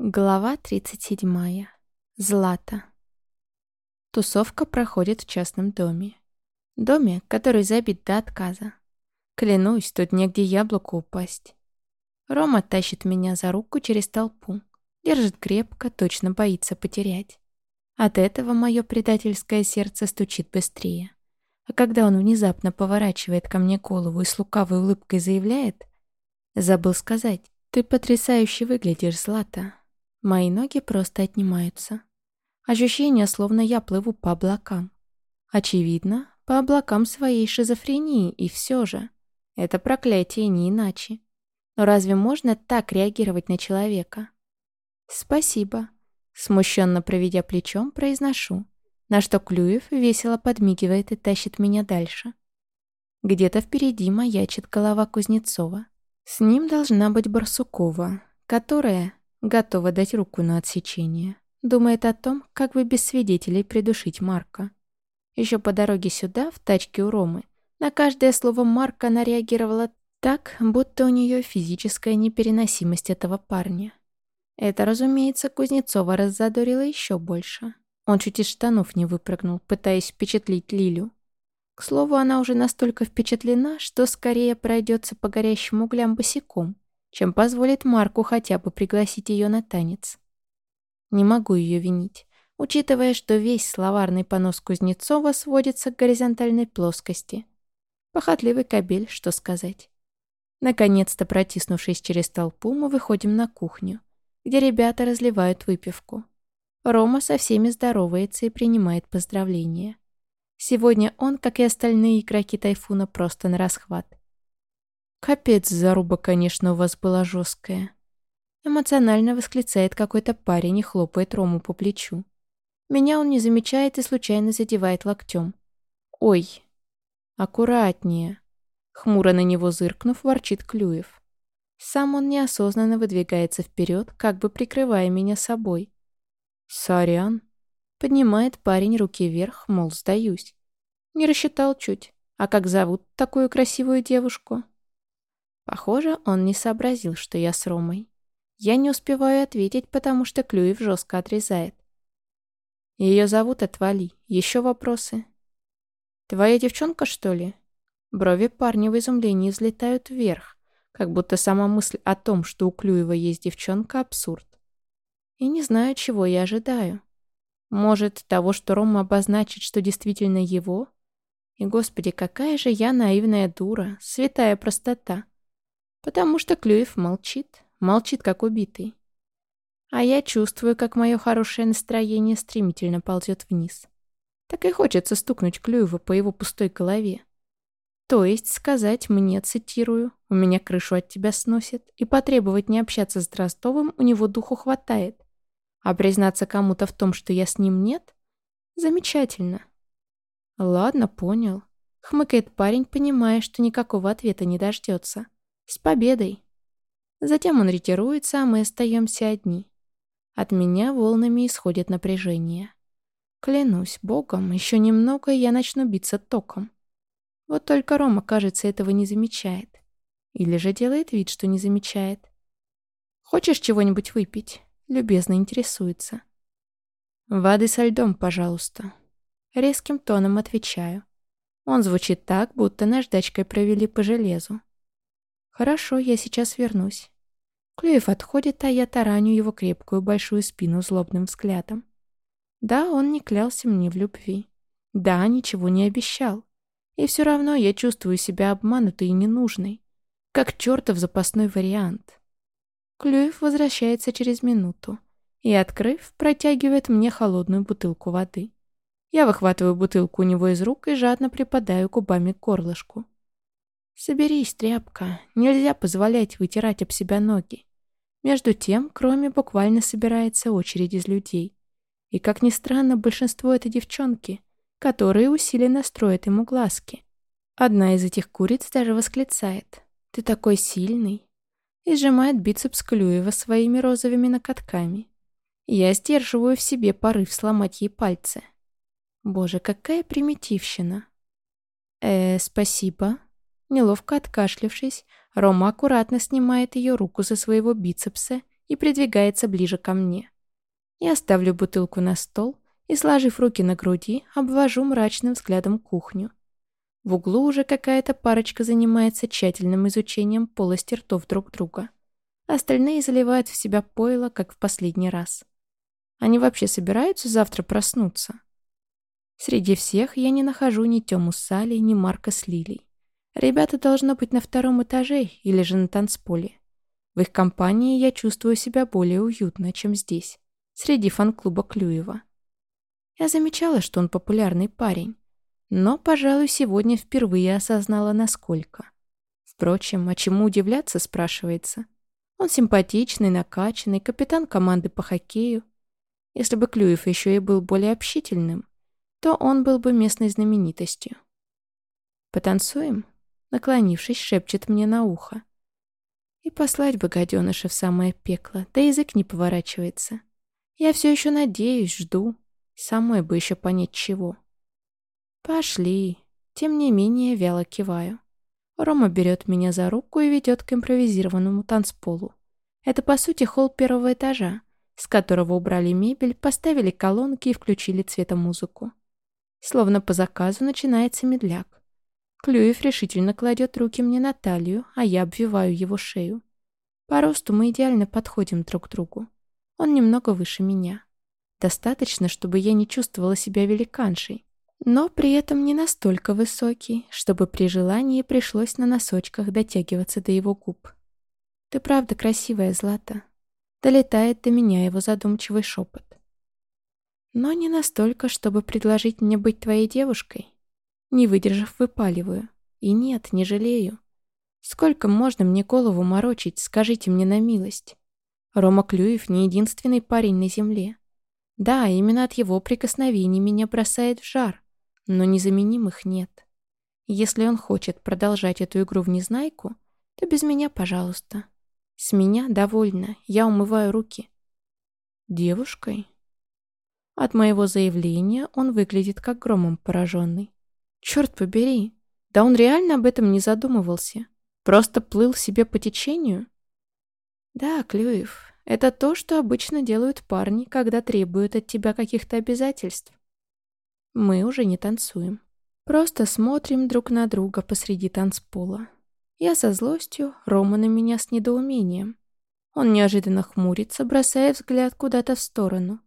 Глава 37. Злата. Тусовка проходит в частном доме. Доме, который забит до отказа. Клянусь, тут негде яблоку упасть. Рома тащит меня за руку через толпу. Держит крепко, точно боится потерять. От этого мое предательское сердце стучит быстрее. А когда он внезапно поворачивает ко мне голову и с лукавой улыбкой заявляет, забыл сказать, «Ты потрясающе выглядишь, Злата». Мои ноги просто отнимаются. Ощущение, словно я плыву по облакам. Очевидно, по облакам своей шизофрении, и все же. Это проклятие не иначе. Но разве можно так реагировать на человека? «Спасибо», — смущенно проведя плечом, произношу, на что Клюев весело подмигивает и тащит меня дальше. Где-то впереди маячит голова Кузнецова. С ним должна быть Барсукова, которая, Готова дать руку на отсечение. Думает о том, как бы без свидетелей придушить Марка. Еще по дороге сюда, в тачке у Ромы, на каждое слово Марка она реагировала так, будто у нее физическая непереносимость этого парня. Это, разумеется, Кузнецова раззадорило еще больше. Он чуть из штанов не выпрыгнул, пытаясь впечатлить Лилю. К слову, она уже настолько впечатлена, что скорее пройдется по горящим углям босиком – чем позволит Марку хотя бы пригласить ее на танец. Не могу ее винить, учитывая, что весь словарный понос Кузнецова сводится к горизонтальной плоскости. Похотливый кобель, что сказать. Наконец-то, протиснувшись через толпу, мы выходим на кухню, где ребята разливают выпивку. Рома со всеми здоровается и принимает поздравления. Сегодня он, как и остальные игроки Тайфуна, просто на расхват. «Капец, заруба, конечно, у вас была жесткая». Эмоционально восклицает какой-то парень и хлопает Рому по плечу. Меня он не замечает и случайно задевает локтем. «Ой!» «Аккуратнее!» Хмуро на него зыркнув, ворчит Клюев. Сам он неосознанно выдвигается вперед, как бы прикрывая меня собой. «Сорян!» Поднимает парень руки вверх, мол, сдаюсь. Не рассчитал чуть. А как зовут такую красивую девушку? Похоже, он не сообразил, что я с Ромой. Я не успеваю ответить, потому что Клюев жестко отрезает. Ее зовут Отвали. Еще вопросы? Твоя девчонка, что ли? Брови парня в изумлении взлетают вверх, как будто сама мысль о том, что у Клюева есть девчонка, абсурд. И не знаю, чего я ожидаю. Может, того, что Рома обозначит, что действительно его? И, господи, какая же я наивная дура, святая простота. Потому что Клюев молчит, молчит как убитый. А я чувствую, как мое хорошее настроение стремительно ползет вниз. Так и хочется стукнуть Клюева по его пустой голове. То есть сказать мне, цитирую, «У меня крышу от тебя сносит», и потребовать не общаться с Дростовым у него духу хватает. А признаться кому-то в том, что я с ним нет? Замечательно. Ладно, понял. Хмыкает парень, понимая, что никакого ответа не дождется. С победой. Затем он ретируется, а мы остаемся одни. От меня волнами исходит напряжение. Клянусь богом, еще немного, и я начну биться током. Вот только Рома, кажется, этого не замечает. Или же делает вид, что не замечает. «Хочешь чего-нибудь выпить?» Любезно интересуется. «Воды со льдом, пожалуйста». Резким тоном отвечаю. Он звучит так, будто наждачкой провели по железу. «Хорошо, я сейчас вернусь». Клюев отходит, а я тараню его крепкую большую спину злобным взглядом. Да, он не клялся мне в любви. Да, ничего не обещал. И все равно я чувствую себя обманутой и ненужной. Как чертов запасной вариант. Клюев возвращается через минуту и, открыв, протягивает мне холодную бутылку воды. Я выхватываю бутылку у него из рук и жадно припадаю губами к горлышку. Соберись, тряпка, нельзя позволять вытирать об себя ноги. Между тем, кроме буквально собирается очередь из людей. И, как ни странно, большинство это девчонки, которые усиленно строят ему глазки. Одна из этих куриц даже восклицает «Ты такой сильный!» и сжимает бицепс Клюева своими розовыми накатками. Я сдерживаю в себе порыв сломать ей пальцы. Боже, какая примитивщина. «Э, спасибо», Неловко откашлившись, Рома аккуратно снимает ее руку со своего бицепса и придвигается ближе ко мне. Я ставлю бутылку на стол и, сложив руки на груди, обвожу мрачным взглядом кухню. В углу уже какая-то парочка занимается тщательным изучением полости ртов друг друга. Остальные заливают в себя пойло, как в последний раз. Они вообще собираются завтра проснуться? Среди всех я не нахожу ни Тему с Салли, ни Марка с Лилей. Ребята должно быть на втором этаже или же на танцполе. В их компании я чувствую себя более уютно, чем здесь, среди фан-клуба Клюева. Я замечала, что он популярный парень, но, пожалуй, сегодня впервые осознала, насколько. Впрочем, а чему удивляться, спрашивается. Он симпатичный, накачанный, капитан команды по хоккею. Если бы Клюев еще и был более общительным, то он был бы местной знаменитостью. «Потанцуем?» Наклонившись, шепчет мне на ухо. И послать бы гаденыша в самое пекло, да язык не поворачивается. Я все еще надеюсь, жду. Самой бы еще понять чего. Пошли. Тем не менее, вяло киваю. Рома берет меня за руку и ведет к импровизированному танцполу. Это, по сути, холл первого этажа, с которого убрали мебель, поставили колонки и включили цветомузыку. Словно по заказу начинается медляк. Клюев решительно кладет руки мне на талию, а я обвиваю его шею. По росту мы идеально подходим друг к другу. Он немного выше меня. Достаточно, чтобы я не чувствовала себя великаншей, но при этом не настолько высокий, чтобы при желании пришлось на носочках дотягиваться до его губ. «Ты правда красивая, Злата», — долетает до меня его задумчивый шепот. «Но не настолько, чтобы предложить мне быть твоей девушкой». Не выдержав, выпаливаю. И нет, не жалею. Сколько можно мне голову морочить, скажите мне на милость. Рома Клюев не единственный парень на земле. Да, именно от его прикосновений меня бросает в жар, но незаменимых нет. Если он хочет продолжать эту игру в незнайку, то без меня, пожалуйста. С меня довольно, я умываю руки. Девушкой? От моего заявления он выглядит как громом пораженный. Черт побери, да он реально об этом не задумывался. Просто плыл себе по течению? Да, Клюев, это то, что обычно делают парни, когда требуют от тебя каких-то обязательств. Мы уже не танцуем. Просто смотрим друг на друга посреди танцпола. Я со злостью, Рома на меня с недоумением. Он неожиданно хмурится, бросая взгляд куда-то в сторону.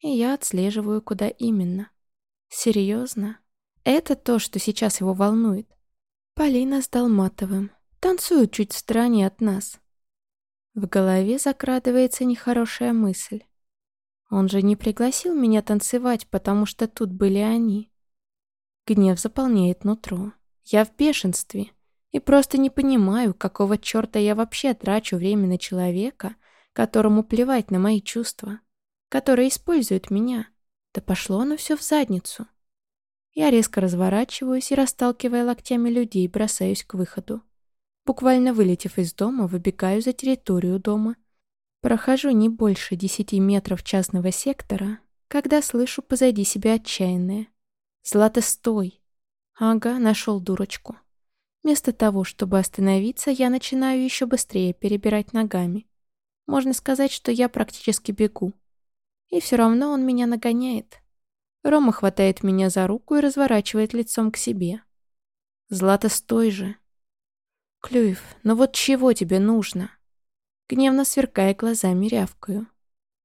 И я отслеживаю, куда именно. Серьезно? Это то, что сейчас его волнует. Полина с Долматовым. Танцуют чуть в стороне от нас. В голове закрадывается нехорошая мысль. Он же не пригласил меня танцевать, потому что тут были они. Гнев заполняет нутро. Я в бешенстве. И просто не понимаю, какого черта я вообще трачу время на человека, которому плевать на мои чувства, который использует меня. Да пошло оно все в задницу. Я резко разворачиваюсь и, расталкивая локтями людей, бросаюсь к выходу. Буквально вылетев из дома, выбегаю за территорию дома Прохожу не больше десяти метров частного сектора, когда слышу позади себя отчаянное. «Злата, стой!» Ага, нашел дурочку. Вместо того, чтобы остановиться, я начинаю еще быстрее перебирать ногами. Можно сказать, что я практически бегу. И все равно он меня нагоняет. Рома хватает меня за руку и разворачивает лицом к себе. «Злата, стой же!» «Клюев, ну вот чего тебе нужно?» Гневно сверкая глазами, рявкаю.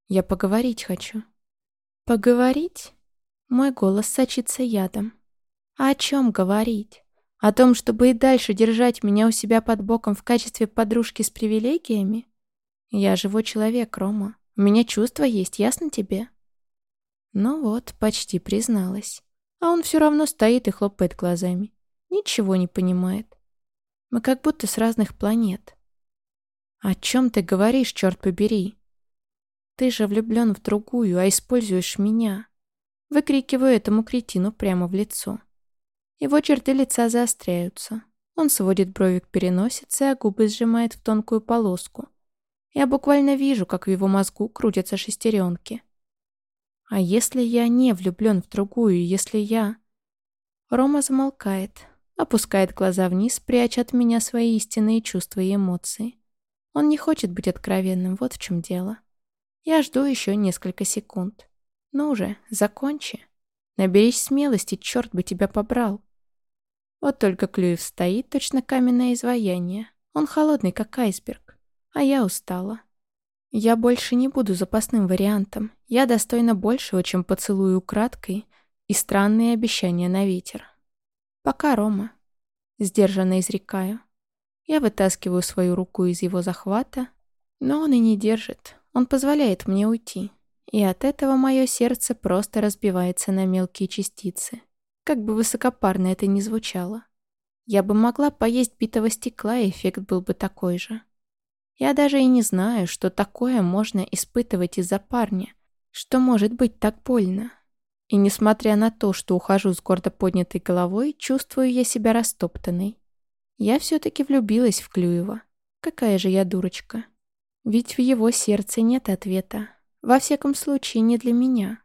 Я поговорить хочу. Поговорить? Мой голос сочится ядом. А о чем говорить? О том, чтобы и дальше держать меня у себя под боком в качестве подружки с привилегиями? Я живой человек, Рома. У меня чувства есть, ясно тебе? Ну вот, почти призналась. А он все равно стоит и хлопает глазами. Ничего не понимает. Мы как будто с разных планет. «О чем ты говоришь, черт побери?» «Ты же влюблен в другую, а используешь меня!» Выкрикиваю этому кретину прямо в лицо. Его черты лица заостряются. Он сводит брови к переносице, а губы сжимает в тонкую полоску. Я буквально вижу, как в его мозгу крутятся шестеренки. А если я не влюблен в другую, если я... Рома замолкает, опускает глаза вниз, пряча от меня свои истинные чувства и эмоции. Он не хочет быть откровенным, вот в чем дело. Я жду еще несколько секунд. Ну уже, закончи. Наберись смелости, черт бы тебя побрал. Вот только Клюев стоит, точно каменное изваяние. Он холодный, как айсберг. А я устала. Я больше не буду запасным вариантом. Я достойна большего, чем поцелуй украдкой и странные обещания на ветер. Пока, Рома. Сдержанно изрекаю. Я вытаскиваю свою руку из его захвата, но он и не держит. Он позволяет мне уйти. И от этого мое сердце просто разбивается на мелкие частицы. Как бы высокопарно это ни звучало. Я бы могла поесть битого стекла, и эффект был бы такой же. Я даже и не знаю, что такое можно испытывать из-за парня, что может быть так больно. И несмотря на то, что ухожу с гордо поднятой головой, чувствую я себя растоптанной. Я все-таки влюбилась в Клюева. Какая же я дурочка. Ведь в его сердце нет ответа. Во всяком случае, не для меня.